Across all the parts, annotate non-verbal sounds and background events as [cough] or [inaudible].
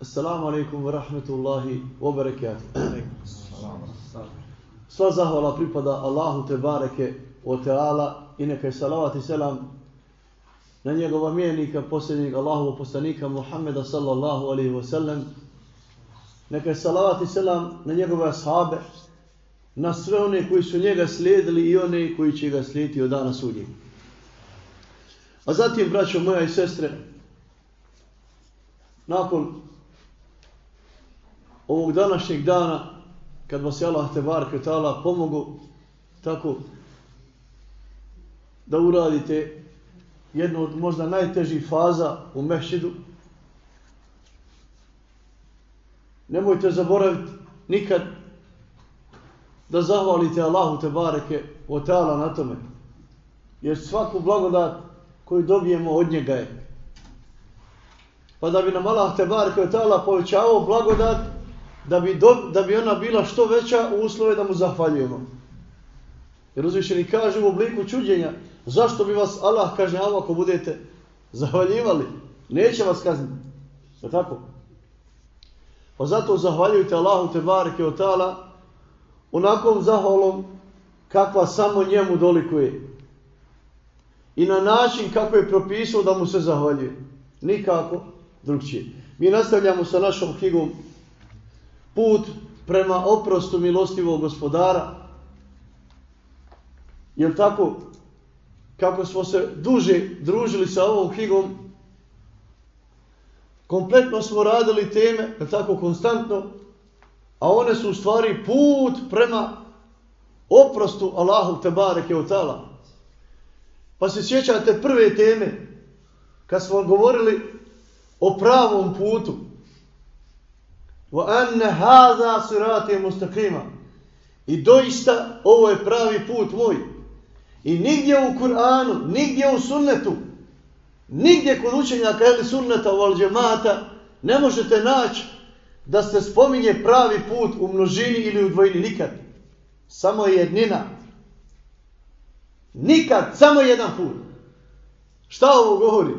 Assalamu alaikum wa rahmetullahi wa barakatuh. Sva zahvala pripada Allahu te bareke wa ta'ala i neka je salavat i selam na njegova mjenika, posljednjeg Allahu poslanika Muhammeda sallallahu alaihi wa sallam. Neka je salavat i selam na njegove ashabe, na sve one koji su njega slijedili i one koji će ga slijediti od dana sudnjeg. A zatim, braćo moja i sestre, nakon ovog današnjeg dana, kad vas je Allah te bar pomogu tako da uradite jednu od možda najtežih faza u mešćidu. Nemojte zaboraviti nikad da zahvalite Allahu te bareke o teala na tome. Jer svaku blagodat koju dobijemo od njega je. Pa da bi nam Allah te bareke o teala povećavao blagodat, da bi, do, da bi ona bila što veća u uslove da mu zahvaljujemo. Jer uzvišeni kaže u obliku čuđenja, zašto bi vas Allah kažnjavao ako budete zahvaljivali? Neće vas kazniti. Je tako? Pa zato zahvaljujte Allahu te bareke od tala onakom zahvalom kakva samo njemu dolikuje. I na način kako je propisao da mu se zahvaljuje. Nikako drugčije. Mi nastavljamo sa našom knjigom put prema oprostu milostivog gospodara. Jer tako, kako smo se duže družili sa ovom knjigom, kompletno smo radili teme, je tako konstantno, a one su u stvari put prema oprostu Allahu Tebareke od. Pa se sjećate prve teme, kad smo govorili o pravom putu, wa anna hadha sirati mustaqima. I doista ovo je pravi put moj. I nigdje u Kur'anu nigdje u sunnetu nigdje kod učenja ili sunneta u alđemata ne možete naći da se spominje pravi put u množini ili u dvojini nikad. Samo jednina. Nikad samo jedan put. Šta ovo govori?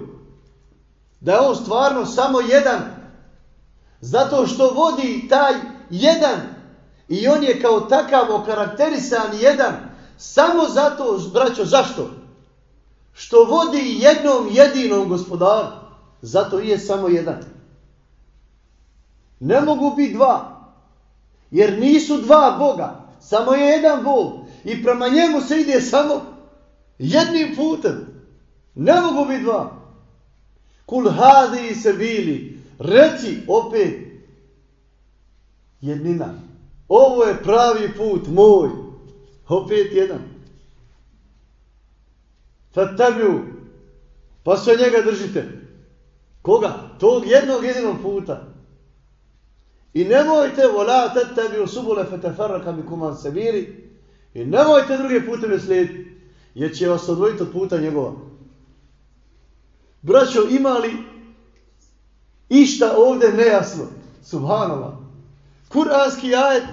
Da je on stvarno samo jedan Zato što vodi taj jedan i on je kao takav okarakterisan jedan samo zato, braćo, zašto? Što vodi jednom jedinom gospodaru. Zato je samo jedan. Ne mogu biti dva. Jer nisu dva Boga. Samo je jedan Bog. I prema njemu se ide samo jednim putem. Ne mogu biti dva. Kul hadi se bili Reci opet jednina. Ovo je pravi put moj. Opet jedan. Fatabiju. Pa sve njega držite. Koga? Tog jednog jedinog puta. I nemojte vola tatabiju subule fatafarraka mi kuman sabiri. I nemojte druge puteve slijediti. Jer će vas odvojiti od puta njegova. Braćo, imali išta ovdje nejasno. Subhanallah. Kur'anski ajet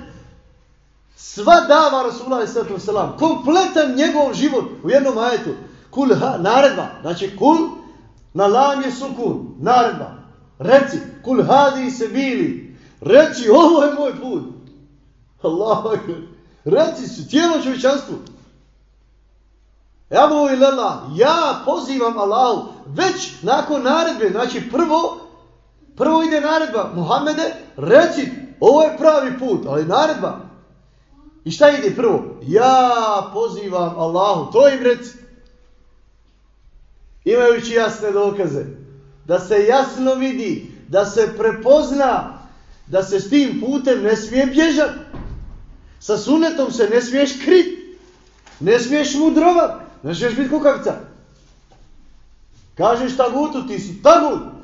sva dava Rasulullah s.a.v. Kompletan njegov život u jednom ajetu. Kul ha, naredba. Znači kul na lam je sukun. Naredba. Reci. Kul hadi se bili. Reci ovo je moj put. Allah. Reci su tijelo čovječanstvu. Ja mu ja pozivam Allahu već nakon naredbe, znači prvo Prvo ide naredba, Muhammede, reci, ovo je pravi put, ali naredba. I šta ide prvo? Ja pozivam Allahu, to im reci. Imajući jasne dokaze, da se jasno vidi, da se prepozna, da se s tim putem ne smije bježati. Sa sunetom se ne smiješ krit, ne smiješ mudrovat, ne smiješ biti kukavica. Kažeš tagutu, ti si tagut.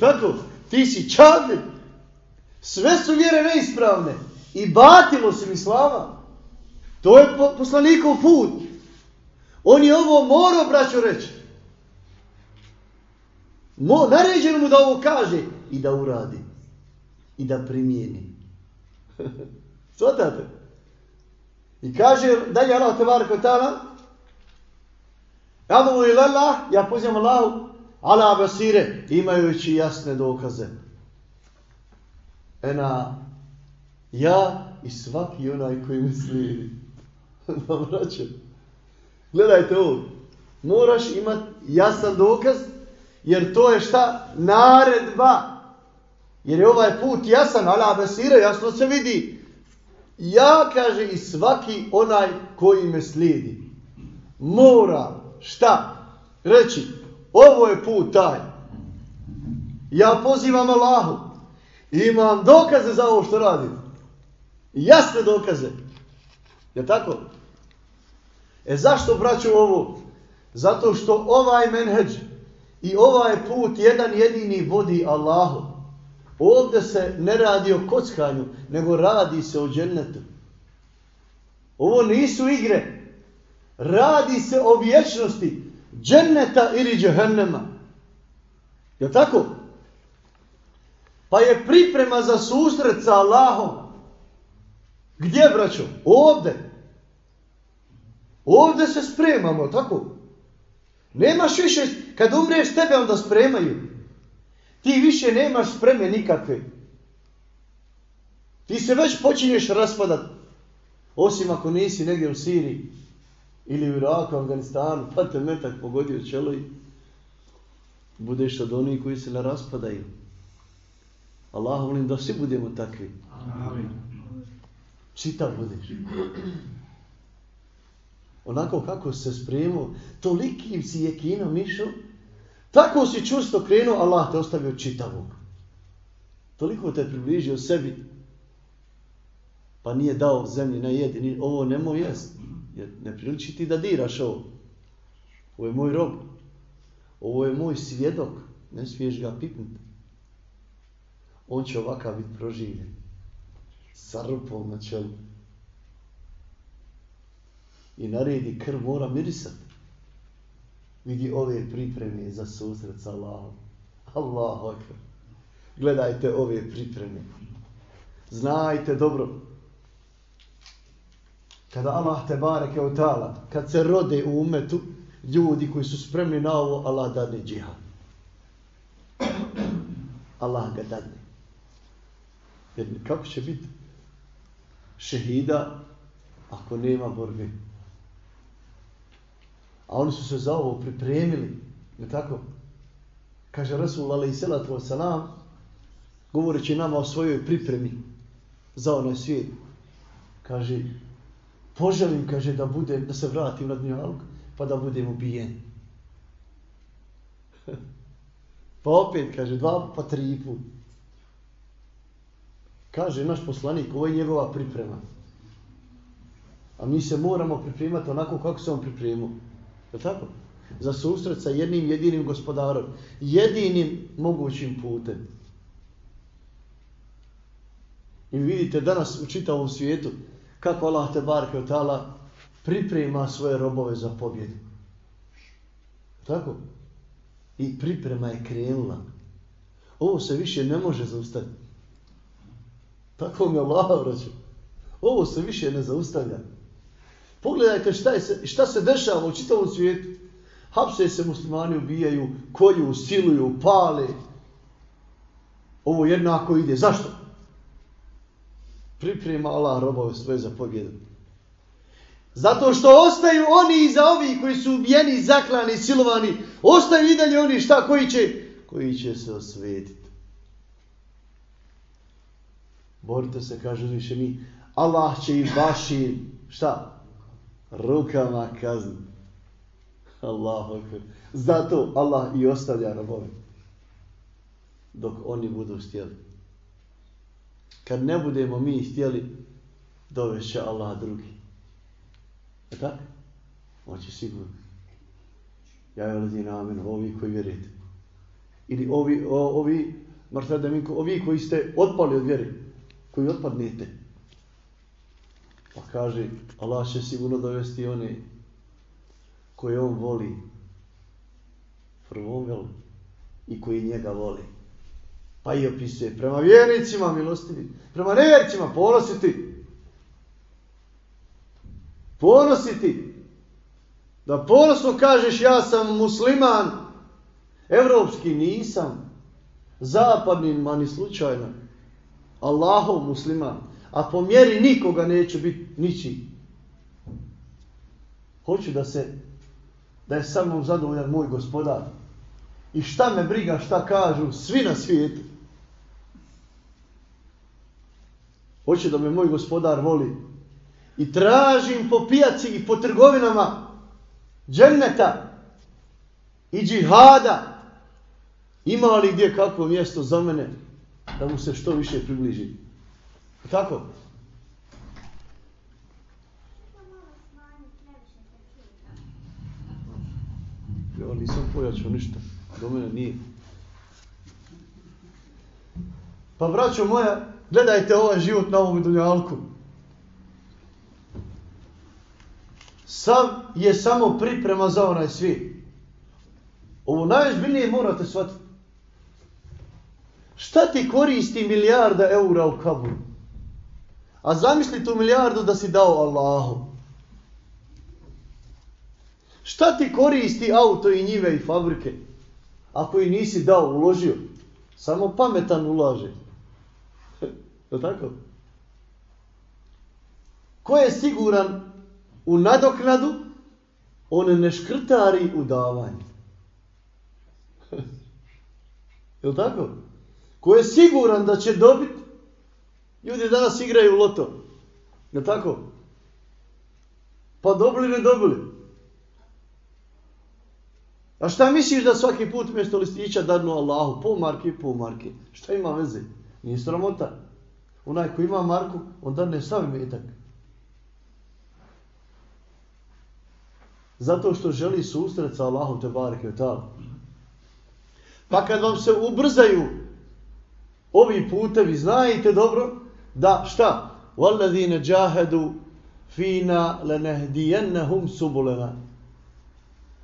Tako, ti si čavljen. Sve su vjere neispravne. i batilo se mi slava. To je poslanikov put. On je ovo morao, braćo, reći. Mo, naređeno mu da ovo kaže i da uradi. I da primijeni. [laughs] Svatate? I kaže, dalje Allah te barek od Adu Allah, ja pozivam Allahu, ala basire, imajući jasne dokaze. Ena, ja i svaki onaj koji me slijedi. [laughs] da vraćam. Gledajte ovo. Moraš imati jasan dokaz, jer to je šta? Naredba. Jer je ovaj put jasan, ala basire, jasno se vidi. Ja, kaže, i svaki onaj koji me slijedi. Mora, šta? Reći, ovo je put taj. Ja pozivam Allahu. Imam dokaze za ovo što radim. Jasne dokaze. Je tako? E zašto braću ovo? Zato što ovaj menheđ i ovaj put jedan jedini vodi Allahu. Ovdje se ne radi o kockanju, nego radi se o džennetu. Ovo nisu igre. Radi se o vječnosti dženneta ili džehennema. Je tako? Pa je priprema za susret sa Allahom. Gdje, braćo? Ovde. Ovde se spremamo, tako? Nemaš više, kad umreš tebe onda spremaju. Ti više nemaš spreme nikakve. Ti se već počinješ raspadat. Osim ako nisi negdje u Siriji ili u Iraku, Afganistanu, pa te metak pogodio čelo i budeš od onih koji se ne raspadaju. Allah volim da svi budemo takvi. Amin. Čitav budeš. Onako kako se spremio, tolikim si je kino mišao, tako si čusto krenuo, Allah te ostavio čitavog. Toliko te približio sebi, pa nije dao zemlji na jedi, ovo ne moj jest, jer ne priliči ti da diraš ovo. Ovo je moj rob, ovo je moj svjedok, ne smiješ ga pipnuti. On će ovakav biti proživljen, sa rupom na čelu. I naredi krv mora mirisati. Vidi ove pripreme za susret sa Allahom. Allahu akbar. Gledajte ove pripreme. Znajte dobro, kada Allah te bareke u tala, kad se rode u umetu, ljudi koji su spremni na ovo, Allah dadne džihad. Allah ga dadne. Jer kako će biti šehida ako nema borbe? A oni su se za ovo pripremili. Je tako? Kaže Rasul alaih salatu wasalam, govoreći nama o svojoj pripremi za onaj svijet. Kaže, poželim, kaže, da bude, da se vratim na dnjalog, pa da budem ubijen. [laughs] pa opet, kaže, dva, pa tri put. Kaže naš poslanik, ovo je njegova priprema. A mi se moramo pripremati onako kako se on pripremio. Je tako? Za susret sa jednim jedinim gospodarom. Jedinim mogućim putem. I vidite danas u čitavom svijetu kako Allah te barke otala priprema svoje robove za pobjedu. Tako? I priprema je krenula. Ovo se više ne može zaustaviti. Tako mi Allah vraća. Ovo se više ne zaustavlja. Pogledajte šta, je se, šta se dešava u čitavom svijetu. Hapse se muslimani ubijaju, kolju, siluju, pale. Ovo jednako ide. Zašto? Priprema Allah robove svoje za pobjedu. Zato što ostaju oni iza ovih koji su ubijeni, zaklani, silovani, ostaju i dalje oni šta koji će, koji će se osvetiti. Borite se, kaže više mi, Allah će i vaši, šta? Rukama kazni. Allah, zato Allah i ostavlja robove. Dok oni budu stjeli kad ne budemo mi htjeli, dovešće Allah drugi. Je tako? Moće sigurno. Ja je lezi na amen, ovi koji vjerujete. Ili ovi, o, ovi, Marta Daminko, ovi koji ste otpali od vjere, koji otpadnete. Pa kaže, Allah će sigurno dovesti one koje on voli. Prvo on I koji njega voli. Pa i opisuje prema vjernicima milostivi, prema nevjernicima ponositi. Ponositi. Da ponosno kažeš ja sam musliman, evropski nisam, zapadni mani slučajno, Allahov musliman, a po mjeri nikoga neće biti niči. Hoću da se, da je sa mnom zadovoljan moj gospodar. I šta me briga, šta kažu svi na svijetu. Hoće da me moj gospodar voli. I tražim po pijaci i po trgovinama dženneta i džihada. Ima li gdje kakvo mjesto za mene da mu se što više približi? Tako? Ja nisam pojačao ništa. Do mene nije. Pa braćo moja, gledajte ovaj život na ovom dunjalku. Sam je samo priprema za onaj svi. Ovo najozbiljnije morate shvatiti. Šta ti koristi milijarda eura u kaburu? A zamisli tu milijardu da si dao Allahu. Šta ti koristi auto i njive i fabrike? Ako i nisi dao, uložio. Samo pametan ulaže. To tako? Ko je siguran u nadoknadu, on ne škrtari u davanju. [laughs] Je tako? Ko je siguran da će dobiti, ljudi danas igraju loto. Je tako? Pa dobili, ne dobili. A šta misliš da svaki put mjesto listića dadnu Allahu? Po marki, po marki. Šta ima veze? Nije sramota. Onaj ko ima marku, on dadne sav metak. Zato što želi susret sa Allahom te bareke Pa kad vam se ubrzaju ovi putevi, znajte dobro da šta? وَالَّذِينَ جَاهَدُوا فِينَا لَنَهْدِيَنَّهُمْ سُبُلَنَا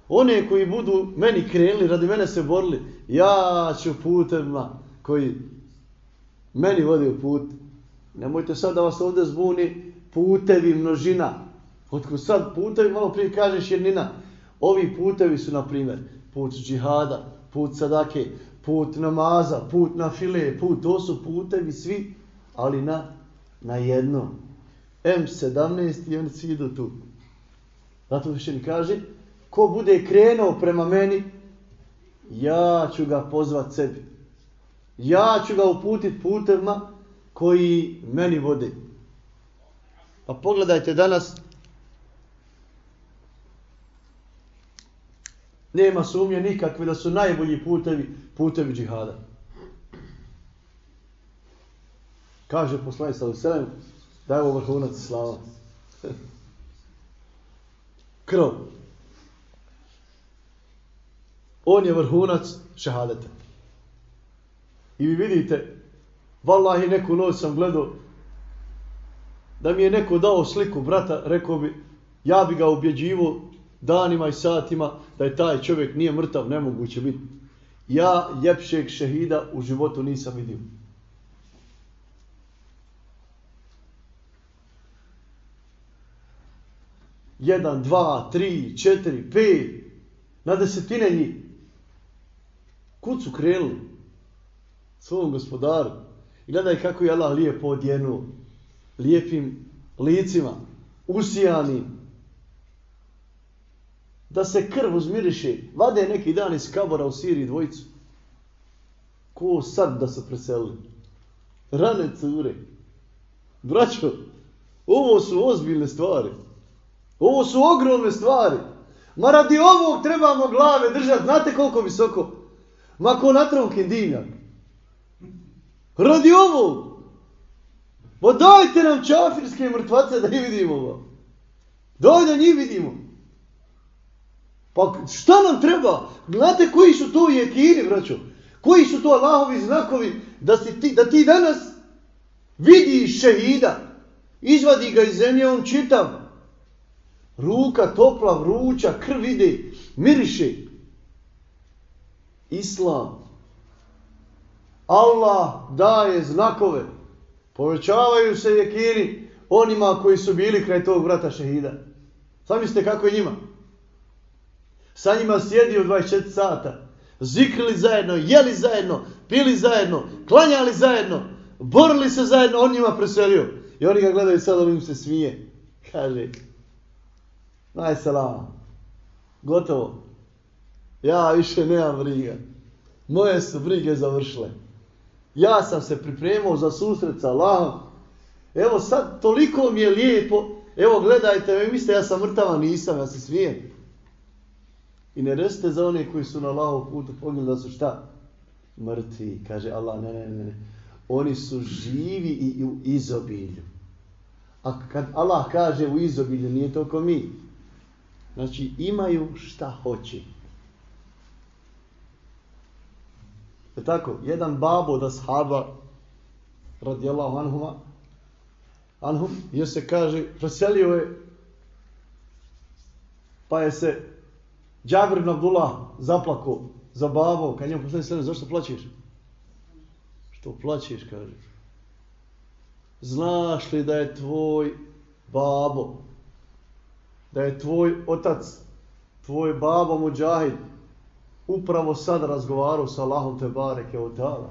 One koji budu meni krenuli, radi mene se borili, ja ću putevima koji meni vodi u put. Nemojte sad da vas ovdje zbuni putevi množina. Otko sad putevi, malo prije kažeš jednina. Ovi putevi su, na primjer, put džihada, put sadake, put namaza, put na file, put, to su putevi svi, ali na, na jedno. M17 i oni svi idu tu. Zato više mi kaže, ko bude krenuo prema meni, ja ću ga pozvat sebi. Ja ću ga uputit putevima koji meni vode. Pa pogledajte danas, nema sumnje nikakve da su najbolji putevi, putevi džihada. Kaže poslanik sallallahu alejhi da je ovo vrhunac slava. [laughs] Krv. On je vrhunac šehadeta. I vi vidite, vallahi neku noć sam gledao, da mi je neko dao sliku brata, rekao bi, ja bi ga ubjeđivo danima i satima da je taj čovjek nije mrtav, nemoguće biti. Ja ljepšeg šehida u životu nisam vidio. Jedan, dva, tri, četiri, pet, na desetine njih. Kud su krenuli? Svom gospodaru. I gledaj kako je Allah lijepo odjenuo. Lijepim licima. Usijanim. Da se krv uzmiriše. Vade neki dan iz kabora u Siriji dvojicu. Ko sad da se preselili? Rane cure. Braćo, ovo su ozbiljne stvari. Ovo su ogromne stvari. Ma radi ovog trebamo glave držati. Znate koliko visoko? Ma ko natronkin tronke. Radi ovog. Ma dajte nam čafirske mrtvace da ih vidimo ovo. Daj da njih vidimo. Pa šta nam treba? Znate koji su to jekini, braćo? Koji su to Allahovi znakovi da, si ti, da ti danas vidiš šehida? Izvadi ga iz zemlje, on čitav. Ruka topla, vruća, krv ide, miriše. Islam. Allah daje znakove. Povećavaju se jekini onima koji su bili kraj tog vrata šehida. Sami ste kako je njima. Sa njima sjedio 24 sata. Zikrili zajedno, jeli zajedno, pili zajedno, klanjali zajedno, borili se zajedno, on njima preselio. I oni ga gledaju sad, on im se smije. Kaže, naj salama, gotovo. Ja više nemam briga. Moje su brige završile. Ja sam se pripremao za susret sa Allahom. Evo sad, toliko mi je lijepo. Evo gledajte, vi mislite ja sam mrtava, nisam, ja se smijem. I ne resite za one koji su na Allahov putu pogledali da su šta? Mrtvi. Kaže Allah, ne, ne, ne, ne. Oni su živi i u izobilju. A kad Allah kaže u izobilju, nije to ko mi. Znači, imaju šta hoće. Je tako? Jedan babo da sahaba radijallahu anhuma anhum, je se kaže, preselio je pa je se Džabir ibn Abdullah zaplako za babo, kad njemu poslani sredno, zašto plaćeš? Što plaćeš, kaže. Znaš li da je tvoj babo, da je tvoj otac, tvoj babo muđahid, upravo sad razgovarao sa Allahom te bareke od tada.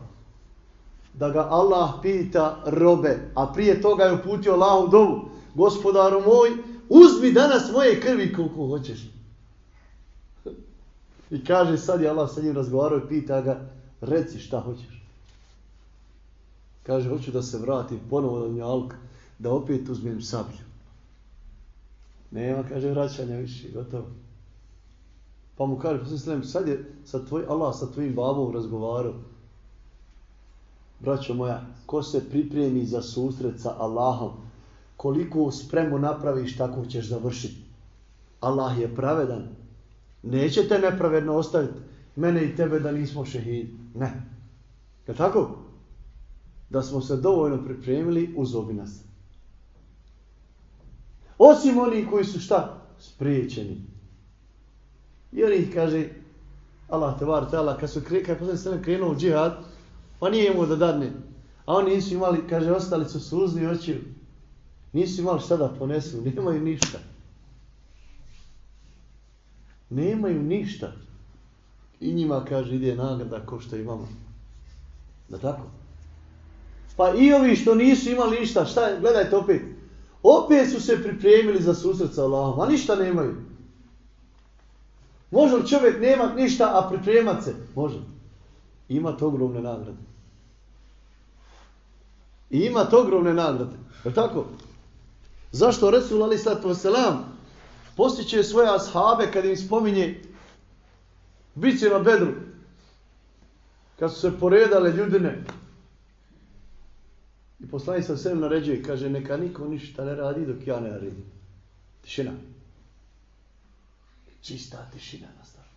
Da ga Allah pita robe, a prije toga je uputio Allahom dovu, gospodaru moj, uzmi danas moje krvi koliko hoćeš. I kaže sad je Allah sa njim razgovarao i pita ga, reci šta hoćeš. Kaže, hoću da se vratim ponovo na njalka, da opet uzmem sablju. Nema, kaže, vraćanja više, gotovo. Pa mu kaže, posljedno, sad je sa tvoj, Allah sa tvojim babom razgovarao. Braćo moja, ko se pripremi za susret sa Allahom, koliko spremu napraviš, tako ćeš završiti. Allah je pravedan, Neće te nepravedno ostaviti mene i tebe da nismo šehidi. Ne. Je tako? Da smo se dovoljno pripremili, uzobi nas. Osim oni koji su šta? Spriječeni. Jer ih kaže Allah te var tala, kad su kre, kad posle sve krenuo u džihad, pa nije imao da dadne. A oni nisu imali, kaže, ostali su suzni oči. Nisu imali šta da ponesu, [laughs] nemaju ništa nemaju ništa. I njima kaže ide nagrada ko što imamo. Da tako? Pa i ovi što nisu imali ništa, šta je, gledajte opet. Opet su se pripremili za susret sa Allahom, a ništa nemaju. Može li čovjek nemat ništa, a pripremat se? Može. Ima to ogromne nagrade. I ima to ogromne nagrade. Je tako? Zašto Resul Ali Sallatu Veselam postiće svoje ashabe kad im spominje biće na bedru. Kad su se poredale ljudine. I poslani sam sve naređuje, kaže, neka niko ništa ne radi dok ja ne naredim. Tišina. Čista tišina nastala.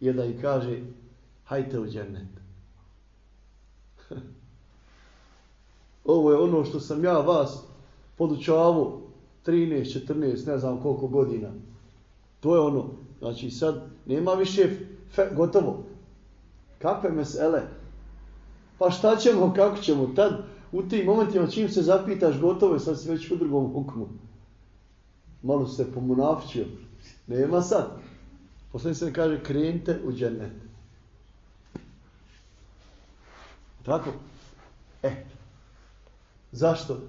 I da i kaže, hajte u džennet. [laughs] Ovo je ono što sam ja vas podučavao 13, 14, ne znam koliko godina. To je ono. Znači sad nema više fe, gotovo. Kakve mesele? Pa šta ćemo, kako ćemo? Tad u tim momentima čim se zapitaš gotovo je, sad si već u drugom hukmu. Malo se pomunavčio. Nema sad. Poslanik se kaže krenite u džennet. Tako? E. Zašto?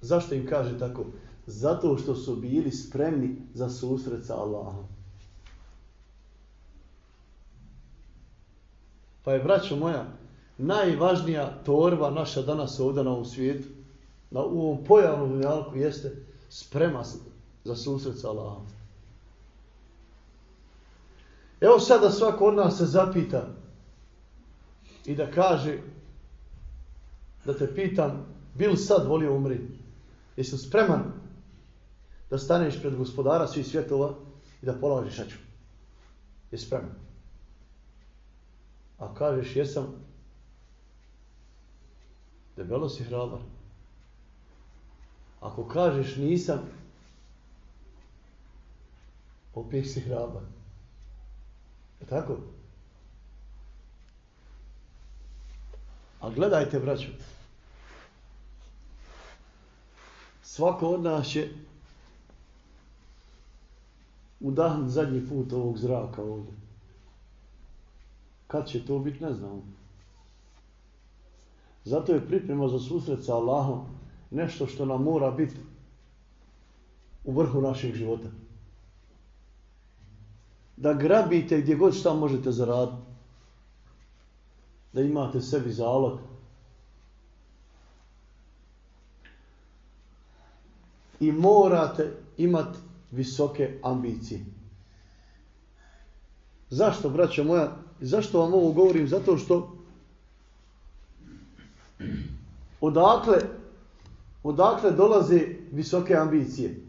Zašto im kaže tako? Zato što su bili spremni za susret sa Allahom. Pa je, braćo moja, najvažnija torba naša danas ovdje na ovom svijetu, na u ovom pojavnom dunjalku, jeste sprema za susret sa Allahom. Evo sada svako od nas se zapita i da kaže, da te pitam, bil sad volio umri? Jesi spreman da staneš pred gospodara svih svjetova i da polažiš račun. Jesi spreman. A kažeš, jesam debelo si hrabar. Ako kažeš nisam, opet si hrabar. Je tako? A gledajte, braću, svako od nas će udahnut zadnji put ovog zraka ovdje. Kad će to biti, ne znam. Zato je priprema za susret sa Allahom nešto što nam mora biti u vrhu našeg života. Da grabite gdje god šta možete zaraditi. Da imate sebi zalog. I morate imati visoke ambicije. Zašto, braćo moja, zašto vam ovo govorim? Zato što odakle, odakle dolaze visoke ambicije?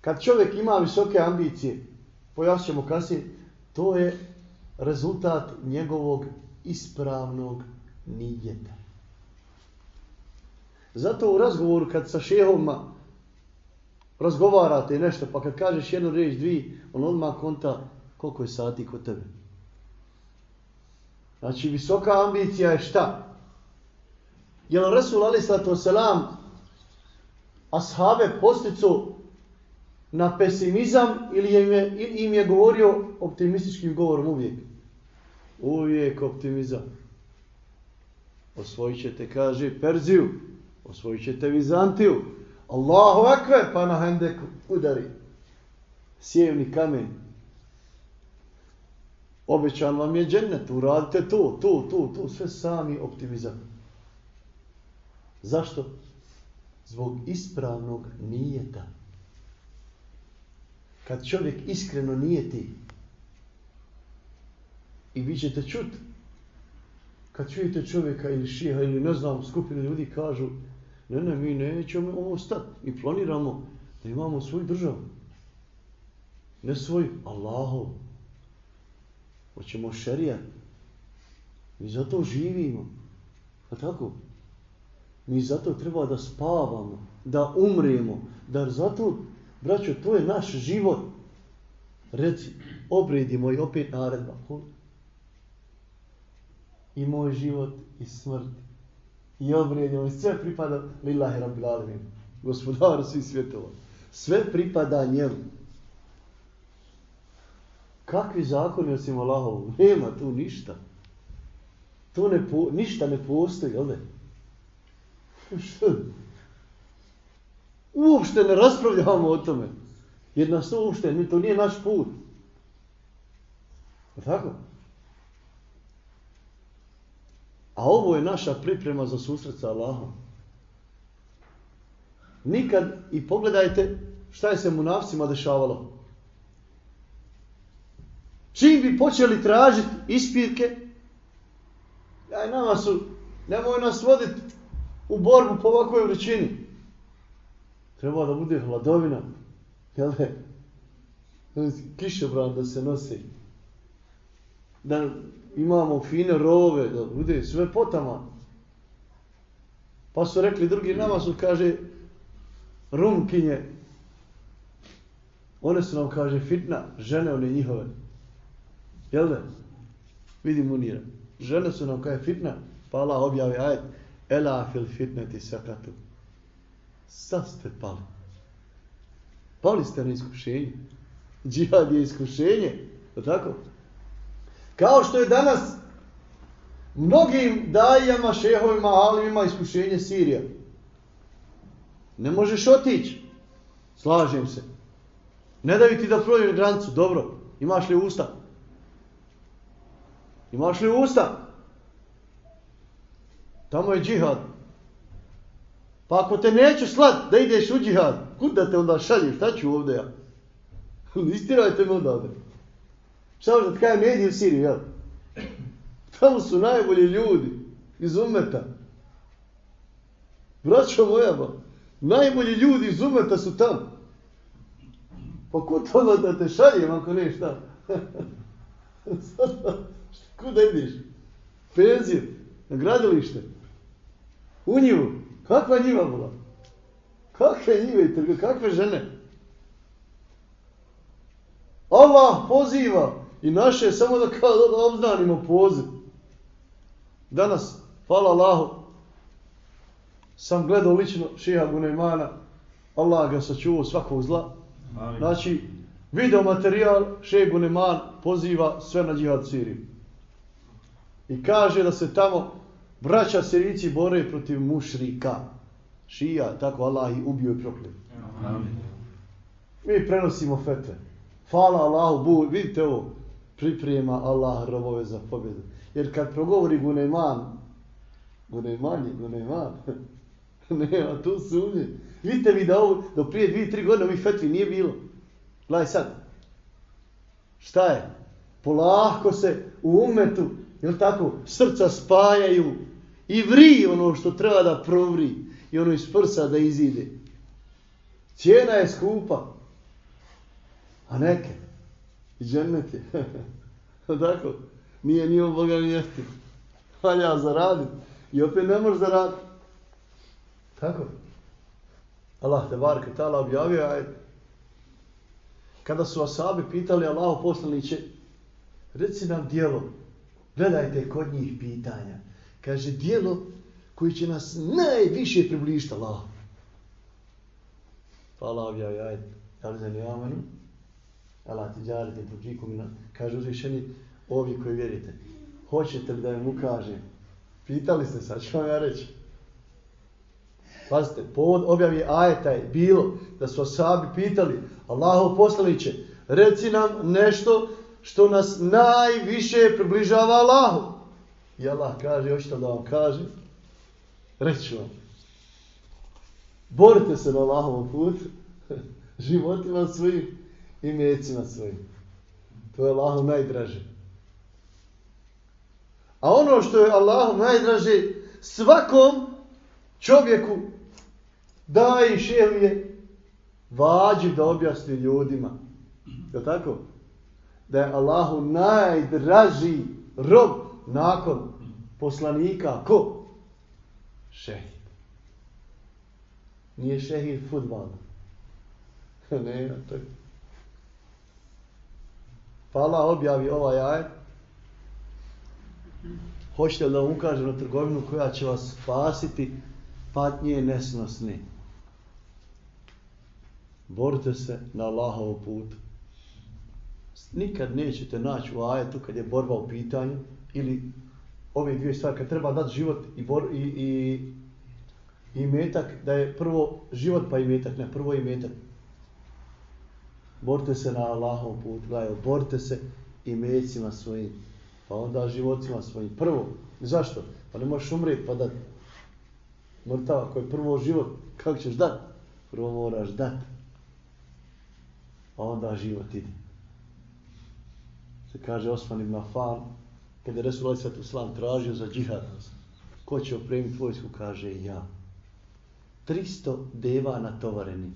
Kad čovjek ima visoke ambicije, pojasnimo kasnije, to je rezultat njegovog ispravnog nijeta. Zato u razgovoru kad sa šehovima razgovarate nešto, pa kad kažeš jednu reč, dvi, on odmah konta koliko je sati kod tebe. Znači, visoka ambicija je šta? Jel li Resul Ali Sato Selam ashabe posticu na pesimizam ili im je, im je govorio optimističkim govorom uvijek? Uvijek optimizam. Osvojit ćete, kaže, Perziju. Osvojit ćete Vizantiju. Allahu akve, pa na hendeku udari. Sjevni kamen. Obećan vam je džennet, uradite to, to, to, to, sve sami optimizam. Zašto? Zbog ispravnog nijeta. Kad čovjek iskreno nije ti. i vi ćete čut, kad čujete čovjeka ili šiha ili ne znam, skupinu ljudi kažu Ne, ne, mi nećemo ovo stati. Mi planiramo da imamo svoju državu. Ne svoj Allahov. Hoćemo šerijat. Mi zato živimo. A tako? Mi zato treba da spavamo, da umrijemo, da zato, braćo, to je naš život. Reci, obredi moj opet naredba. I moj život i smrt i obredi moj, sve pripada lillahi rabbil alamin. Gospodaru svih svjetova. Sve pripada njemu. Kakvi zakoni osim Allahovu? Nema tu ništa. To ne po, ništa ne postoji, jel ne? [laughs] Što? Uopšte ne raspravljamo o tome. Jer nas to uopšte, to nije naš put. Tako? A ovo je naša priprema za susret sa Allahom. Nikad, i pogledajte šta je se munafcima dešavalo. Čim bi počeli tražiti ispirke, aj nama su, nemoj nas voditi u borbu po ovakvoj vrućini. Treba da bude hladovina, jel ne? Kišobran da se nosi. Da imamo fine rove, da bude sve potama. Pa su rekli drugi nama su, kaže, rumkinje. One su nam, kaže, fitna, žene one njihove. Jel da? Vidi munira. Žene su nam, kaže, fitna, pa Allah objavi ajde, ela fil fitneti sakatu. Sad ste pali. Pali ste na iskušenje. Džihad je iskušenje. Je tako? Kao što je danas mnogim dajama, šehovima, alimima iskušenje Sirija. Ne možeš otići. Slažem se. Ne daju ti da prođe granicu. Dobro. Imaš li usta? Imaš li usta? Tamo je džihad. Pa ako te neću slat da ideš u džihad, kuda te onda šalje, Šta ću ovdje ja? [laughs] Istirajte me odavde. Šta možda da kajem, ne idi u Siriju, jel? Tamo su najbolji ljudi iz umeta. Braćo moja, ba, najbolji ljudi iz umeta su tamo. Pa ko to da te šaljem ako ne šta? [laughs] Kuda ideš? Penzir, na gradilište, u njivu. Kakva njiva bila? Kakve njive i trga, kakve žene? Allah poziva i naše samo da kao da obznanimo poziv. Danas, hvala Allahu, sam gledao lično Šiha Gunejmana, Allah ga sačuvao svakog zla. Amin. Znači, video materijal, Šiha Gunejman poziva sve na džihad Siriju. I kaže da se tamo braća Sirici bore protiv mušrika. Šija, tako Allah i ubio i proklio. Mi prenosimo fetve. Hvala Allahu, bu, vidite ovo, priprema Allah robove za pobjedu. Jer kad progovori Gunejman, Gunejman je Gunejman, [laughs] nema tu sumnje. Vidite vi da ovo, do prije dvije, tri godine ovih fetvi nije bilo. Gledaj sad. Šta je? Polahko se u umetu, jel tako, srca spajaju i vri ono što treba da provri i ono iz prsa da izide. Cijena je skupa. A neke. I džennet je. [laughs] tako. Nije ni Boga ni jeftin. Valja zaradit. I opet ne može zaradit. Tako. Allah te barke tala objavio aj kada su asabi pitali Allahu poslaniće reci nam dijelo gledajte kod njih pitanja kaže dijelo koji će nas najviše približiti Allah Fala Allah objavio ajde. da li zani amanu Allah ti džarite puđikum kaže uzvišeni ovi koji vjerite hoćete li da vam ukažem pitali ste sad što ja reći Pazite, povod objavi ajeta je bilo da su asabi pitali Allahov poslaniće, reci nam nešto što nas najviše približava Allahu. I Allah kaže, hoćete da vam kaže? Reći vam. Borite se na Allahovom putu, [laughs] životima svojim i mjecima svojim. To je Allahom najdraže. A ono što je Allahom najdraže, svakom čovjeku daje šelije vađi da objasni ljudima. Je tako? Da je Allahu najdraži rob nakon poslanika. Ko? Šehid. Nije šehid futbal. [laughs] ne, to je. Pa Allah objavi ovaj ajet. Hoćete da vam ukažem na trgovinu koja će vas spasiti patnje nesnosne? borite se na Allahovu putu. Nikad nećete naći u ajetu kad je borba u pitanju ili ove dvije stvari, kad treba dati život i, bor, i, i, i metak, da je prvo život pa i metak, ne prvo i metak. Borite se na Allahovu put, gledaj, borite se i mecima svojim, pa onda životima svojim. Prvo, zašto? Pa ne možeš umrijeti pa dati. Mrtav, ako je prvo život, kako ćeš dati? Prvo moraš dati Pa onda život ide. Se kaže Osman ibn Afan, kada je Resul Ali Islam tražio za džihad, ko će opremiti vojsku, kaže ja. 300 deva natovareni.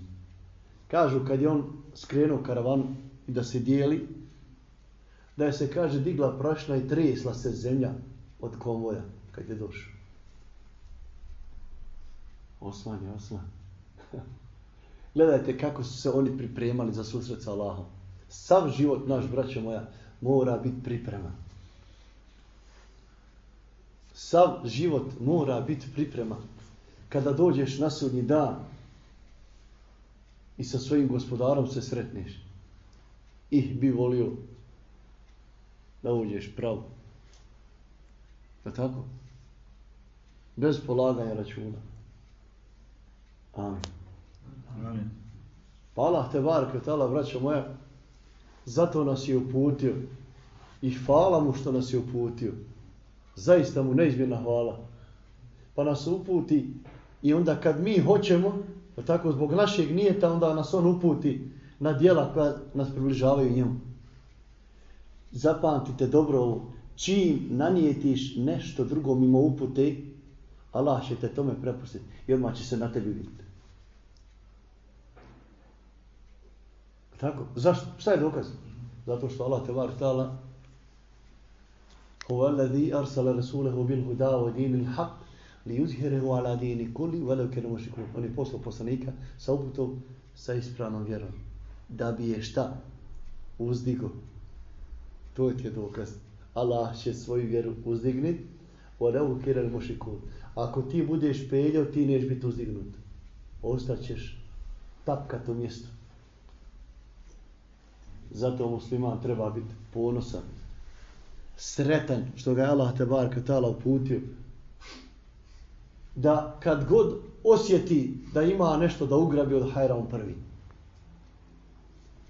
Kažu kad je on skrenuo karavan i da se dijeli, da je se kaže digla prašna i tresla se zemlja od konvoja kad je došao. Osman je Osman. [laughs] Gledajte kako su se oni pripremali za susret sa Allahom. Sav život naš, braćo moja, mora biti priprema. Sav život mora biti priprema. Kada dođeš na sudnji dan i sa svojim gospodarom se sretneš, ih bi volio da uđeš pravo. Je tako? Bez polaganja računa. Amin. Pa Allah te bar kretala, braćo moja, zato nas je uputio. I hvala mu što nas je uputio. Zaista mu neizmjerna hvala. Pa nas uputi i onda kad mi hoćemo, pa tako zbog našeg nijeta, onda nas on uputi na dijela koja nas približavaju njemu. Zapamtite dobro ovo. Čim nanijetiš nešto drugo mimo upute, Allah će te tome prepustiti i odmah će se na tebi vidjeti. Tako? Zašto? Šta je dokaz? Zato što Allah te var tala Huwa alladhi arsala rasulahu bil huda wa dinil haq li uzhirehu ala dini kuli velev kere mušiku. On je poslao poslanika sa uputom sa ispravnom vjerom. Da bi je šta? Uzdigo. To je ti dokaz. Allah će svoju vjeru uzdignit. Velev kere mušiku. Ako ti budeš peljao, ti neš biti uzdignut. Ostaćeš tapkat u mjestu. Zato musliman treba biti ponosan. Sretan što ga je Allah te bar katala uputio da kad god osjeti da ima nešto da ugrabi od hajra on prvi.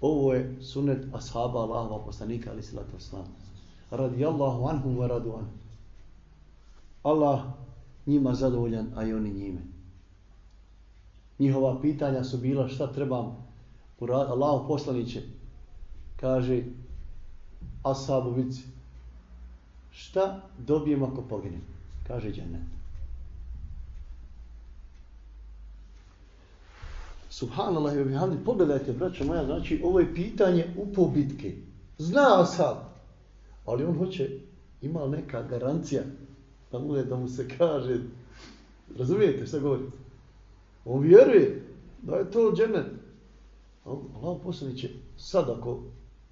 Ovo je sunet ashaba Allahova poslanika ali salatu wasalam. Radi Allahu anhum wa radu anhum. Allah njima zadovoljan, a i oni njime. Njihova pitanja su bila šta trebam uraditi. Allah poslaniće kaže ashabu vici šta dobijemo ako poginemo? Kaže džennet. Subhanallah i bihamdi, pogledajte, braćo moja, znači ovo je pitanje u pobitke. Zna sad, ali on hoće, ima neka garancija da mu, je, da mu se kaže, razumijete šta govori? On vjeruje da je to džennet. Allah poslaniće, sad ako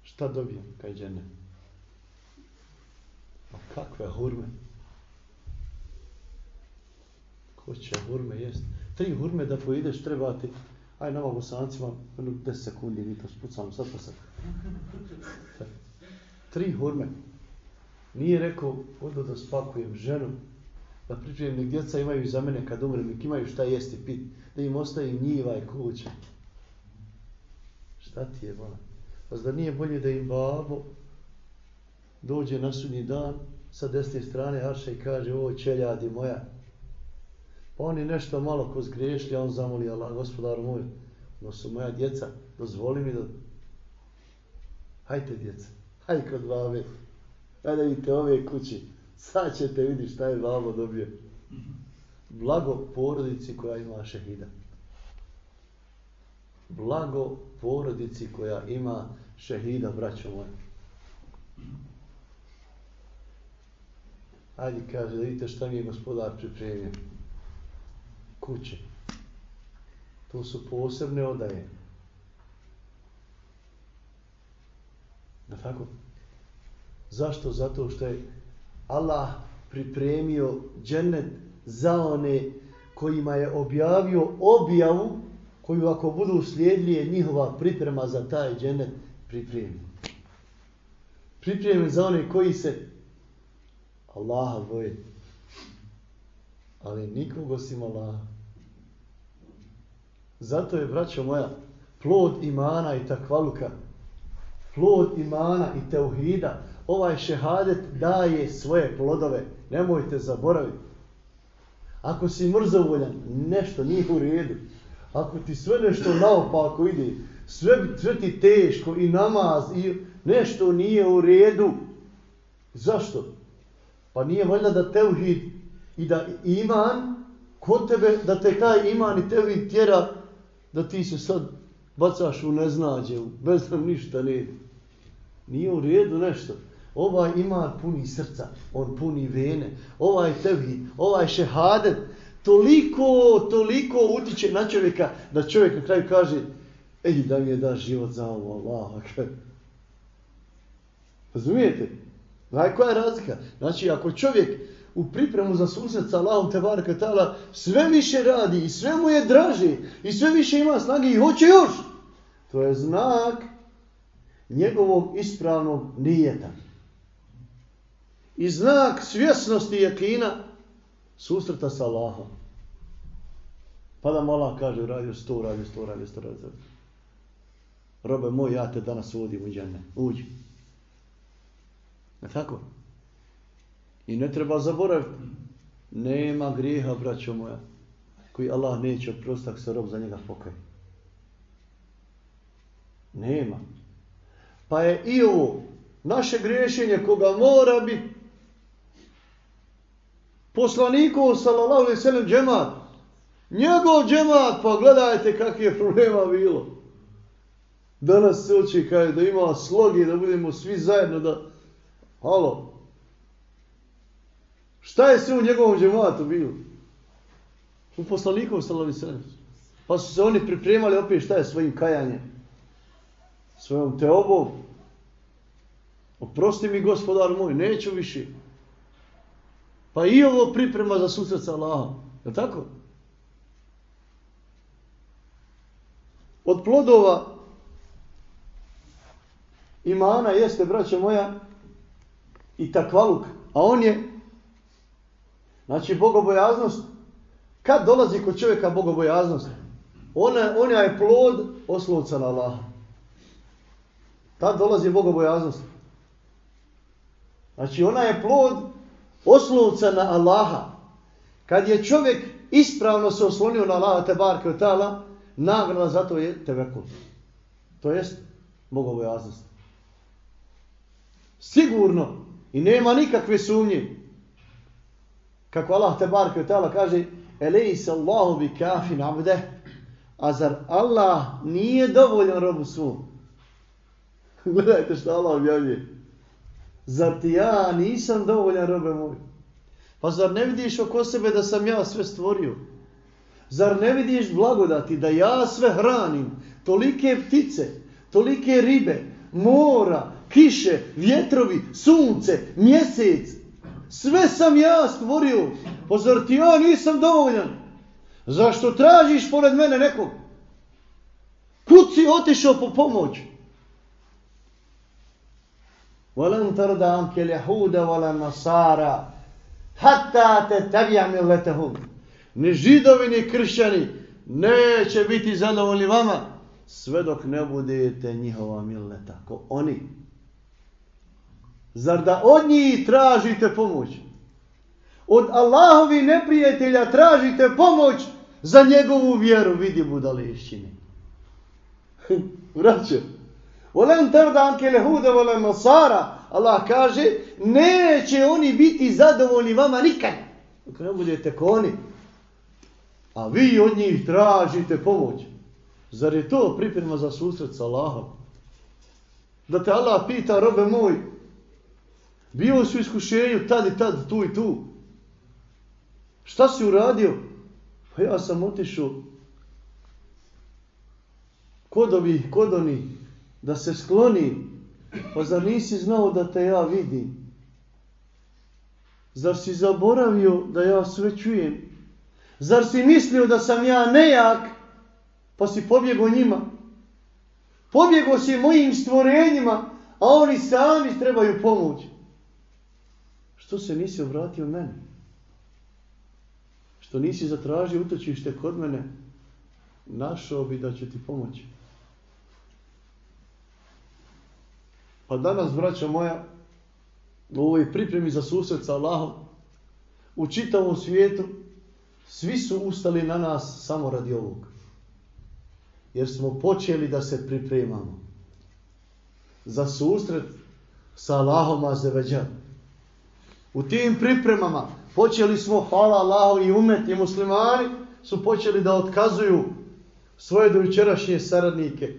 šta dobijem kaj džennet? Kakve hurme? Ko će hurme jest? Tri hurme da pojedeš trebati Aj nama bosancima, jedno 10 sekundi, mi to spucamo, sad pa sad. Tri hurme. Nije rekao, odo da spakujem ženu, da pričujem nek djeca imaju za mene kad umrem, nek imaju šta jesti, pit, da im ostaje njiva i kuća. Šta ti je, bala? Pa zda nije bolje da im babo dođe na sudnji dan sa desne strane Arša i kaže, o čeljadi moja, Pa oni nešto malo ko zgriješli, a on zamoli Allah, gospodaru moj, no su moja djeca, dozvoli mi da... Hajte djeca, hajde kod babe, hajde vidite ove kući, sad ćete vidjeti šta je babo dobio. Blago porodici koja ima šehida. Blago porodici koja ima šehida, braćo moje. Ajde, kaže, da vidite šta mi je gospodar pripremio kuće. To su posebne odaje. Da tako? Zašto? Zato što je Allah pripremio džennet za one kojima je objavio objavu koju ako budu slijedili je njihova priprema za taj džennet pripremio. Pripremi za one koji se Allaha boje. Ali nikog osim Allaha. Zato je, braćo moja, plod imana i takvaluka, plod imana i teuhida, ovaj šehadet daje svoje plodove. Nemojte zaboraviti. Ako si mrzovoljan, nešto nije u redu. Ako ti sve nešto naopako ide, sve, sve ti teško i namaz i nešto nije u redu. Zašto? Pa nije valjda da teuhid i da iman kod tebe, da te taj iman i teuhid tjera da ti se sad bacaš u neznađe, bez nam ništa ne Nije u redu nešto. Ovaj ima puni srca, on puni vene, ovaj tevhid, ovaj šehadet, toliko, toliko utiče na čovjeka, da čovjek na kraju kaže, ej, da mi je da život za ovo, Allah. Razumijete? Znači, koja je razlika? Znači, ako čovjek u pripremu za susret sa Allahom te baraka ta'ala sve više radi i sve mu je draži i sve više ima snage i hoće još. To je znak njegovog ispravnog nijeta. I znak svjesnosti jakina susreta sa Allahom. Pa da Allah kaže, radio sto, radio sto, radio sto, radio sto. Robe moj, ja te danas uvodim u džene. Uđi. Ne tako? I ne treba zaboraviti. Nema grijeha, braćo moja, koji Allah neće oprostiti ako se rob za njega pokaje. Nema. Pa je i ovo naše griješenje koga mora biti poslaniku sallallahu alejhi ve sellem džemat. Njegov džemat, pa gledajte kakvi je problema bilo. Danas se oči kaže da ima slogi, da budemo svi zajedno da... Halo, Šta je sve u njegovom džematu bilo? U poslanikom sallallahu alejhi Pa su se oni pripremali opet šta je svojim kajanjem. Svojom teobom. Oprosti mi gospodar moj, neću više. Pa i ovo priprema za susret sa Allahom. Je tako? Od plodova imana jeste, braće moja, i takvaluk. A on je, znači, bogobojaznost. Kad dolazi kod čovjeka bogobojaznost? Ona, ona je plod oslovca na Allaha. Tad dolazi bogobojaznost. Znači, ona je plod oslovca na Allaha. Kad je čovjek ispravno se oslonio na Allaha te barke otala, nagrada za to je tevekul. To jest bogobojaznost. Sigurno i nema nikakve sumnje. Kako Allah te barke od tala kaže, Elej se Allahu bi kafin abde, a zar Allah nije dovoljan robu svom? [laughs] Gledajte što Allah objavljuje. Zar ti ja nisam dovoljan robe moj? Pa zar ne vidiš oko sebe da sam ja sve stvorio? Zar ne vidiš blagodati da ja sve hranim? Tolike ptice, tolike ribe, mora, kiše, vjetrovi, sunce, mjesec. Sve sam ja stvorio. Pa zar ti ja nisam dovoljan? Zašto tražiš pored mene nekog? Kud si otišao po pomoć? ولن ترضى عنك اليهود ولا النصارى حتى تتبع ملتهم ni židovi ni kršćani neće biti zadovoljni vama sve dok ne budete njihova mileta ko oni zar da od njih tražite pomoć od Allahovi neprijatelja tražite pomoć za njegovu vjeru vidi budališćine vraćam [laughs] Volen tarda kelehude lehude nasara. masara. Allah kaže, neće oni biti zadovoljni vama nikad. Dok ne budete koni. A vi od njih tražite pomoć. Zar je to priprema za susret sa Allahom? Da te Allah pita, robe moj, bio si u iskušenju tad i tad, tu i tu. Šta si uradio? Pa ja sam otišao kod ovih, kod onih, da se skloni, pa zar nisi znao da te ja vidim? Zar si zaboravio da ja sve čujem? Zar si mislio da sam ja nejak, pa si pobjego njima? Pobjego si mojim stvorenjima, a oni sami trebaju pomoć. Što se nisi obratio meni? Što nisi zatražio utočište kod mene? Našao bi da će ti pomoći. Pa danas, braća moja, u ovoj pripremi za susret sa Allahom, u čitavom svijetu, svi su ustali na nas samo radi ovog. Jer smo počeli da se pripremamo za susret sa Allahom Azeveđan. U tim pripremama počeli smo, hvala Allahu i umetni muslimani, su počeli da otkazuju svoje dojučerašnje saradnike.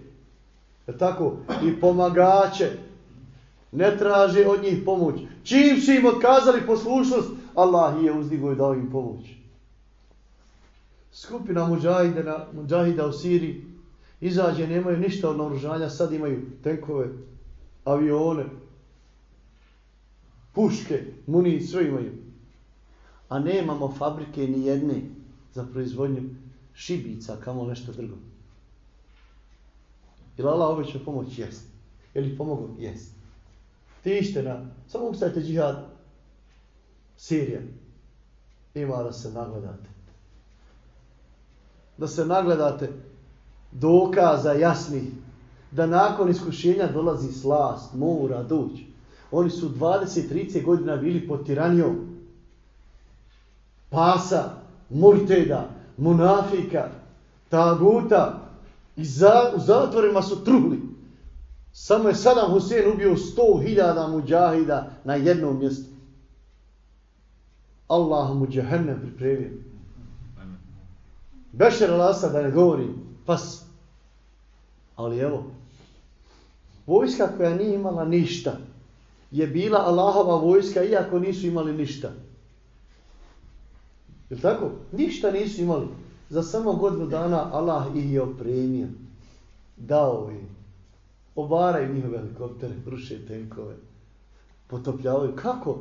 Je tako? I pomagače, ne traže od njih pomoć. Čim su im otkazali poslušnost, Allah je uzdigo i dao im pomoć. Skupina muđahida, muđahida u Siriji izađe, nemaju ništa od naoružanja, sad imaju tenkove, avione, puške, muni, sve imaju. A nemamo fabrike ni jedne za proizvodnju šibica, kamo nešto drugo. Ili Allah obećao pomoć? Jest. Je li pomogao? Jest tište na, samo ustajte džihad, Sirija, ima da se nagledate. Da se nagledate dokaza jasnih, da nakon iskušenja dolazi slast, mora, doći. Oni su 20-30 godina bili pod tiranijom pasa, murteda, munafika, taguta, i za, u zatvorima su truhli. Samo je Saddam Hussein ubio 100.000 muđahida na jednom mjestu. Allah mu džahennem pripremio. Bešer al da ne govori, pas. Ali evo, vojska koja nije imala ništa, je bila Allahova vojska iako nisu imali ništa. Je tako? Ništa nisu imali. Za samo godinu dana Allah ih je opremio. Dao im. Obaraju njihove helikoptere, ruše tenkove. Potopljavaju. Kako?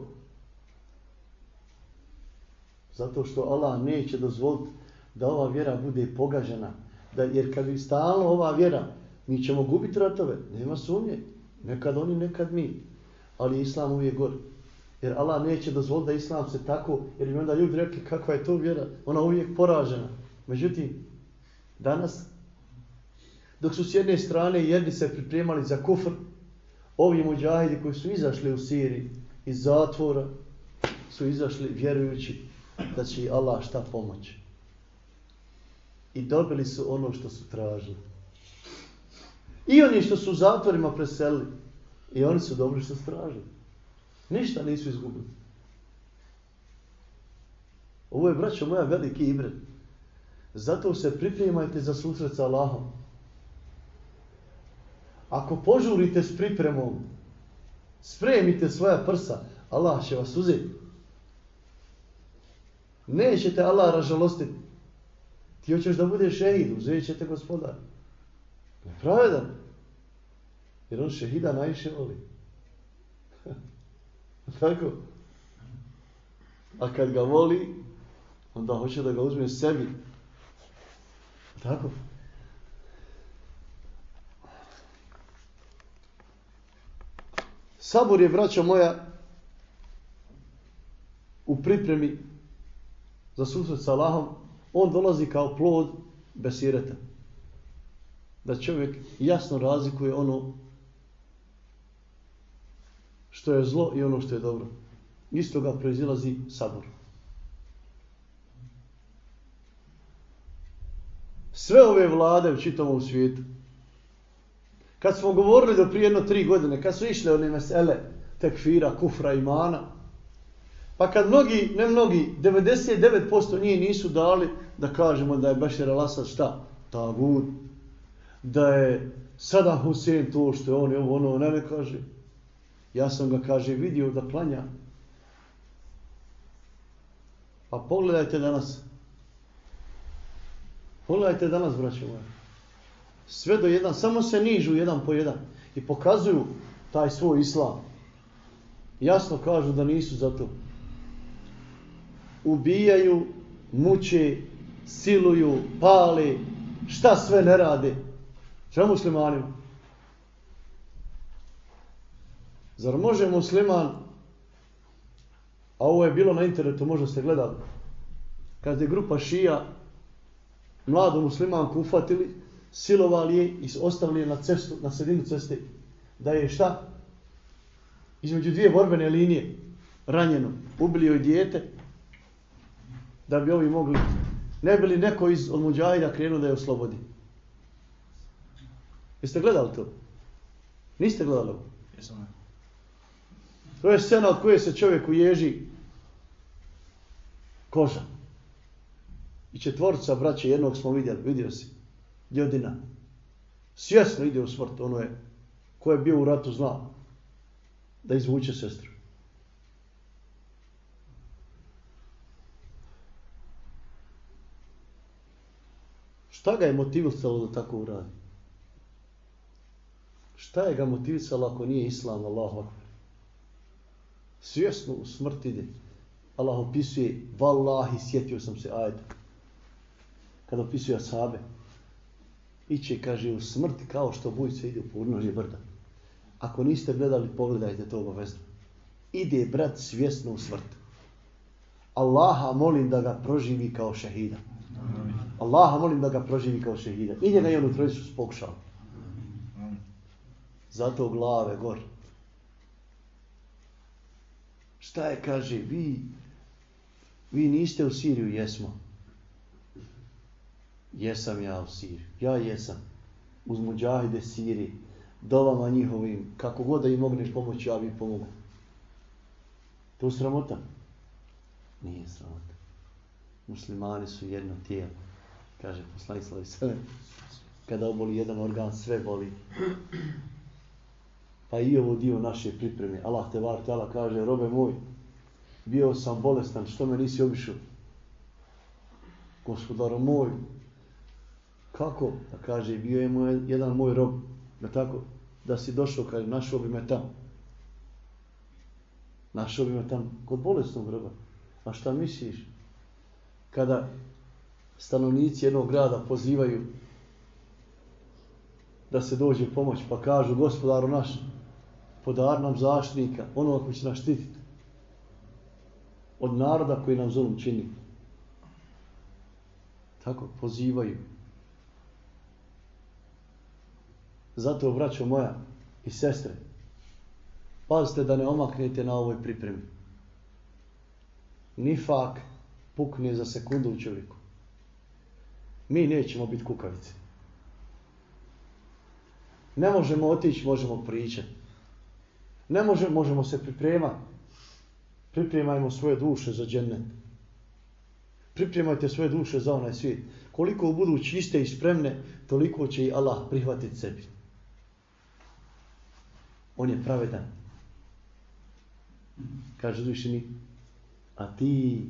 Zato što Allah neće dozvoliti da ova vjera bude pogažena. Da, jer kad bi stalno ova vjera, mi ćemo gubiti ratove. Nema sumnje. Nekad oni, nekad mi. Ali Islam uvijek gori. Jer Allah neće dozvoliti da Islam se tako, jer bi onda ljudi rekli kakva je to vjera. Ona uvijek poražena. Međutim, danas, dok su s jedne strane jedni se pripremali za kufr, ovi muđahidi koji su izašli u Siriji iz zatvora, su izašli vjerujući da će Allah šta pomoći. I dobili su ono što su tražili. I oni što su u zatvorima preselili, i oni su dobili što stražili. Ništa nisu izgubili. Ovo je, braćo moja, veliki ibret. Zato se pripremajte za susret sa Allahom. Ako požurite s pripremom, spremite svoja prsa, Allah će vas uzeti. Nećete Allah ražalostiti. Ti hoćeš da budeš šehid, uzeti ćete gospodar. Pravedan. Jer on šehida najviše voli. [laughs] Tako? A kad ga voli, onda hoće da ga uzme sebi. Tako? Sabor je, braćo moja, u pripremi za susret sa Allahom, on dolazi kao plod besireta. Da čovjek jasno razlikuje ono što je zlo i ono što je dobro. Isto ga proizilazi sabor. Sve ove vlade u čitavom svijetu, kad smo govorili do prije jedno tri godine, kad su išle one mesele, tekfira, kufra, imana, pa kad mnogi, ne mnogi, 99% njih nisu dali da kažemo da je Bešir al-Assad šta? Tagut. Da je Saddam Hussein to što je on, ono, ne ne kaže. Ja sam ga, kaže, vidio da klanja. Pa pogledajte danas. Pogledajte danas, braće moje. Sve do jedan, samo se nižu jedan po jedan. I pokazuju taj svoj islam. Jasno kažu da nisu za to. Ubijaju, muče, siluju, pale, šta sve ne rade. Šta muslimanima? Zar može musliman, a ovo je bilo na internetu, možda ste gledali, kad je grupa šija mladu muslimanku ufatili, silovali je i ostavili je na cestu, na sredinu ceste, da je šta? Između dvije borbene linije ranjeno, ubili joj dijete, da bi ovi mogli, ne bili neko iz od krenuo da je oslobodi. Jeste gledali to? Niste gledali ovo? Jesam. To je scena od koje se čovjek uježi koža. I četvorca braće jednog smo vidjeli, vidio si, ljudina. Svjesno ide u smrt, ono je, ko je bio u ratu znao da izvuče sestru. Šta ga je motivisalo da tako uradi? Šta je ga motivisalo ako nije islam, Allahu akbar? Svjesno u smrt ide. Allah opisuje, vallahi, sjetio sam se, ajde. Kada opisuje asabe, iće, kaže, u smrti kao što bujice ide u podnožje brda. Ako niste gledali, pogledajte to obavezno. Ide brat svjesno u smrt. Allaha molim da ga proživi kao šehida. Allaha molim da ga proživi kao šehida. I njega i u trojicu spokušao. Zato glave gore. Šta je, kaže, vi, vi niste u Siriju, jesmo. Jesam ja u Siriju. Ja jesam. Uz muđahide Sirije. Dovama njihovim. Kako god da im mogneš pomoći, ja bi pomogu. To sramota? Nije sramota. Muslimani su jedno tijelo. Kaže poslani slavi sve. Kada oboli jedan organ, sve boli. Pa i ovo dio naše pripreme. Allah te var tala kaže, robe moj, bio sam bolestan, što me nisi obišao? gospodaro moj, kako? Da kaže, bio je moj, jedan moj rob, da tako, da si došao, kaže, našao bi me tamo. Našao bi me tamo, kod bolesnog roba. A šta misliš? Kada stanovnici jednog grada pozivaju da se dođe pomoć, pa kažu, gospodaru naš, podar nam zaštitnika, onoga koji će nas štititi od naroda koji nam zulum čini. Tako, pozivaju. Zato, braćo moja i sestre, pazite da ne omaknete na ovoj pripremi. Nifak pukne za sekundu u čovjeku. Mi nećemo biti kukavice. Ne možemo otići, možemo pričati. Ne možemo, možemo se pripremati. Pripremajmo svoje duše za džennet. Pripremajte svoje duše za onaj svijet. Koliko budu čiste i spremne, toliko će i Allah prihvatiti sebi. On je pravedan. Kaže uzvišeni, a ti,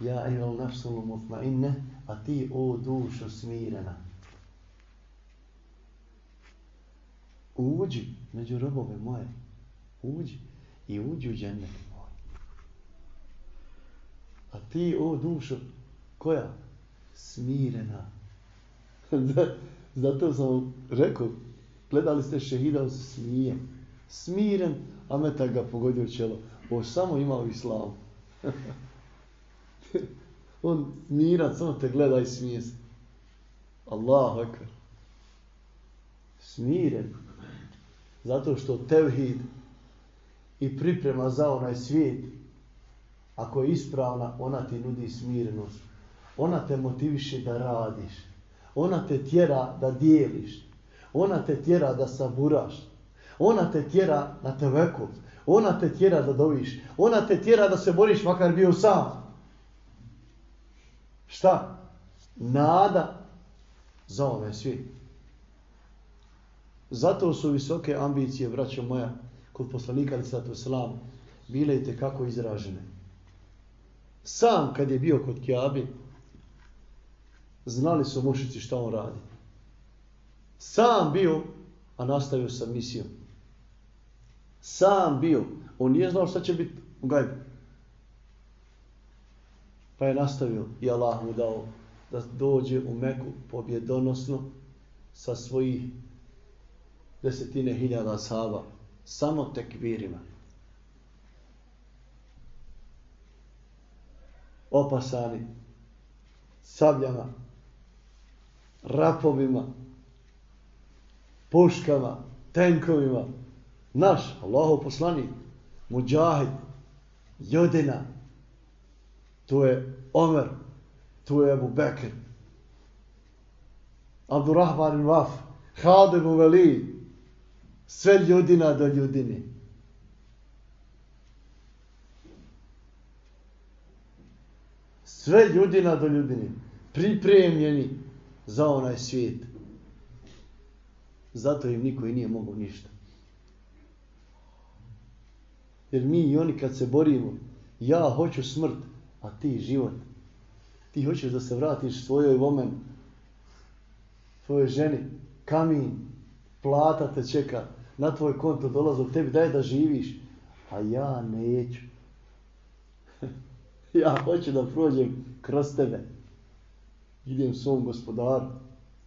ja eval nafsulu mutmainne, a ti, o dušo smirena. Uđi među robove moje. Uđi. I uđi u džennet moj. A ti, o dušo, koja? Smirena. [laughs] Zato sam rekao, gledali ste šehida, on se smije. Smiren, a meta ga pogodio čelo. O, samo imao islam. [laughs] on miran, samo te gleda i smije se. Allahu ekber. Smiren. Zato što tevhid i priprema za onaj svijet, ako je ispravna, ona ti nudi smirenost. Ona te motiviše da radiš. Ona te tjera da dijeliš. Ona te tjera da saburaš. Ona te tjera na teveku. Ona te tjera da doviš. Ona te tjera da se boriš makar bio sam. Šta? Nada za ovaj svijet. Zato su visoke ambicije, braćo moja, kod poslanika ali sato wasalam, bile i kako izražene. Sam kad je bio kod Kjabi, znali su mušici šta on radi. Sam bio, a nastavio sa misijom. Sam bio. On nije znao šta će biti u gajbu. Pa je nastavio i Allah mu dao da dođe u Meku pobjedonosno sa svojih desetine hiljada sahaba. Samo tekvirima. Opasani sabljama, rapovima, puškama, tenkovima, naš, Allaho poslani, muđahid, jodina, tu je Omer, tu je Abu Bekir, Abdurrahman Vaf, Khalid Veli, sve ljudina do ljudine. Sve ljudina do ljudine, pripremljeni za onaj svijet. Zato im niko i nije mogao ništa. Jer mi i oni kad se borimo, ja hoću smrt, a ti život. Ti hoćeš da se vratiš svojoj vomenu, svojoj ženi, kamin, plata te čeka, na tvoj konto dolazu tebi, daj da živiš. A ja neću. [laughs] ja hoću da prođem kroz tebe. Idem svom gospodaru.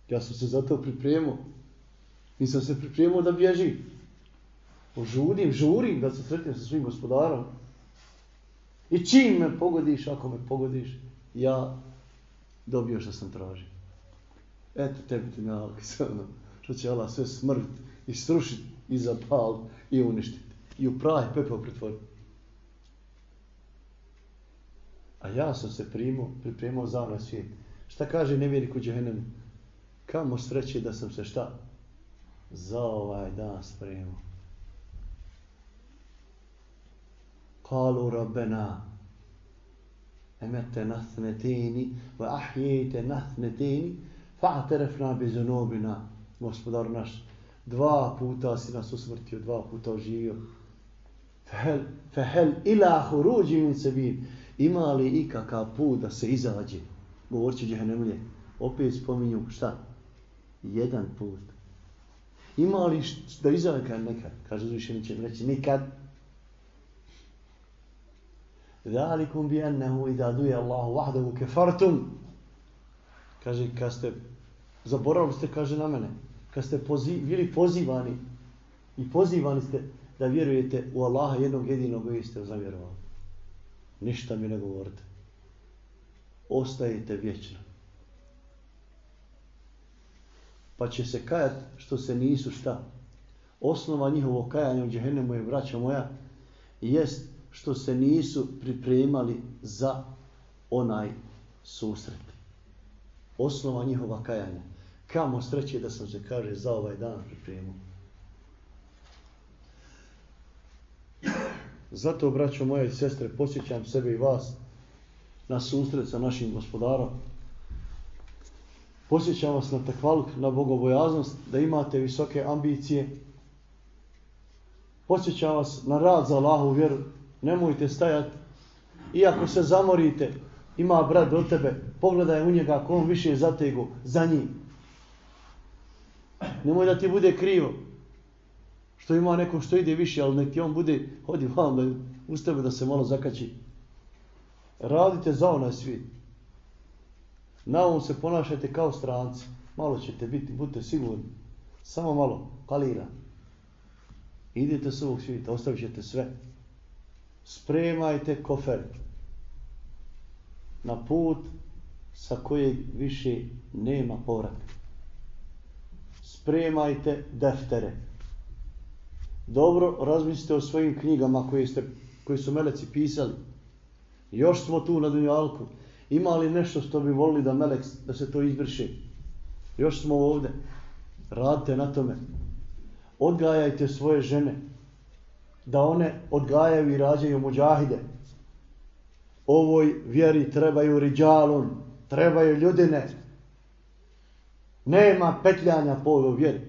Ja sam se zato pripremio. Nisam se pripremio da bježi. Žudim, žurim da se sretnem sa svim gospodarom. I čim me pogodiš, ako me pogodiš, ja dobio što sam tražio. Eto, tebi ti nalog. [laughs] Što će Allah sve smrt i srušiti i zapal i uništiti. I u pravi pepeo pretvoriti. A ja sam se primao, pripremao za onaj svijet. Šta kaže nevjerik u džehennemu? Kamo sreće da sam se šta? Za ovaj dan spremao. Kalu rabbena emete nathnetini va ahijete nathnetini fa'terefna bi zunubina gospodar naš dva puta si nas usmrtio dva puta oživio fehel, fehel ila huruđi min sebi ima li ikakav put da se izađe govorit će džehennemlje, opet spominju šta? Jedan put. Ima li da izađe kad nekad? Kaže uzvišeni će reći nikad. Zalikum bi annahu idha duje Allahu wahdahu kefartum. Kaže, kad ste, zaboravili ste, kaže na mene, kad ste poziv, bili pozivani i pozivani ste da vjerujete u Allaha jednog jedinog koji ste zavjerovali. Ništa mi ne govorite. Ostajete vječno. Pa će se kajat što se nisu šta. Osnova njihovo kajanja u džehennemu je, braća moja, jest što se nisu pripremali za onaj susret. Osnova njihova kajanja. Kamo sreće da sam se, kaže, za ovaj dan pripremio. Zato, braćo moje i sestre, posjećam sebe i vas na susret sa našim gospodarom. Posjećam vas na takvaluk, na bogobojaznost, da imate visoke ambicije. Posjećam vas na rad za Allahu vjeru. Nemojte stajati. Iako se zamorite, ima brat do tebe, pogledaj u njega ako on više zategu za njim. Nemoj da ti bude krivo što ima neko što ide više, ali nek ti on bude, hodi vam da uz tebe da se malo zakači. Radite za onaj svijet. Na ovom se ponašajte kao stranci. Malo ćete biti, budite sigurni. Samo malo, kalira. Idite s ovog svijeta, ostavit ćete sve. Spremajte kofer. Na put sa kojeg više nema povratka. Spremajte deftere dobro razmislite o svojim knjigama koje, ste, koje su meleci pisali. Još smo tu na Dunjalku. Ima li nešto što bi volili da melek, da se to izbriše? Još smo ovde. Radite na tome. Odgajajte svoje žene. Da one odgajaju i rađaju muđahide. Ovoj vjeri trebaju riđalun. Trebaju ljudine. Nema petljanja po ovoj vjeri.